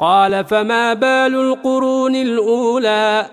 قال فما بال القرون الأولى